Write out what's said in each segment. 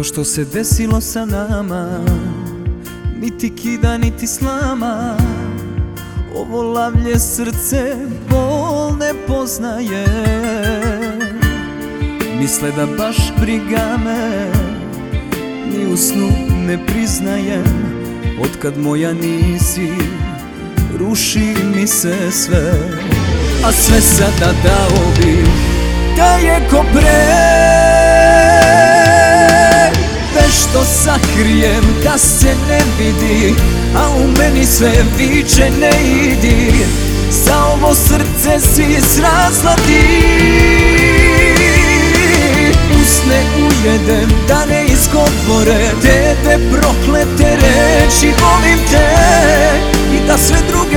To što se desilo sa nama niti kida, niti slama. Ovo lavlje srce bol ne poznaje. Misle da baš briga me Ni u snu ne priznajem Otkad moja nisi Ruši mi se sve. A sve sada dao bi Da je ko pre sakrijem da se ne vidi A u meni sve viče ne idi. Za ovo srce si srazlati Usne ujedem da ne izgovore Te proklete reči volim te I da sve druge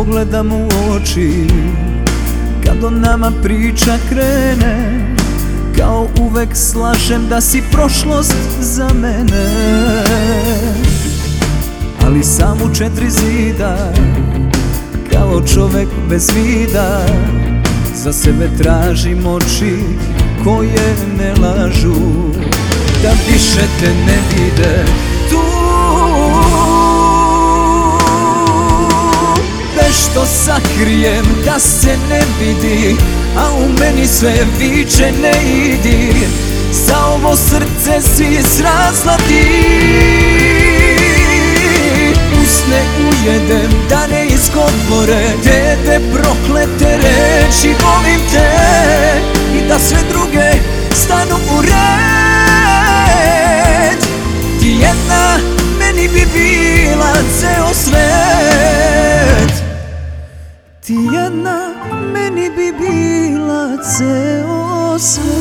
pogledam u oči Kad o nama priča krene Kao uvek slažem da si prošlost za mene. Ali sam u četiri zida Kao čovek bez vida Za sebe tražim oči koje ne lažu. Da više te ne vide sakrijem da se ne vidi A u meni sve viče ne idi. Za ovo srce si srazlati Usne ujedem da ne izgovore Dede proklete reči volim So.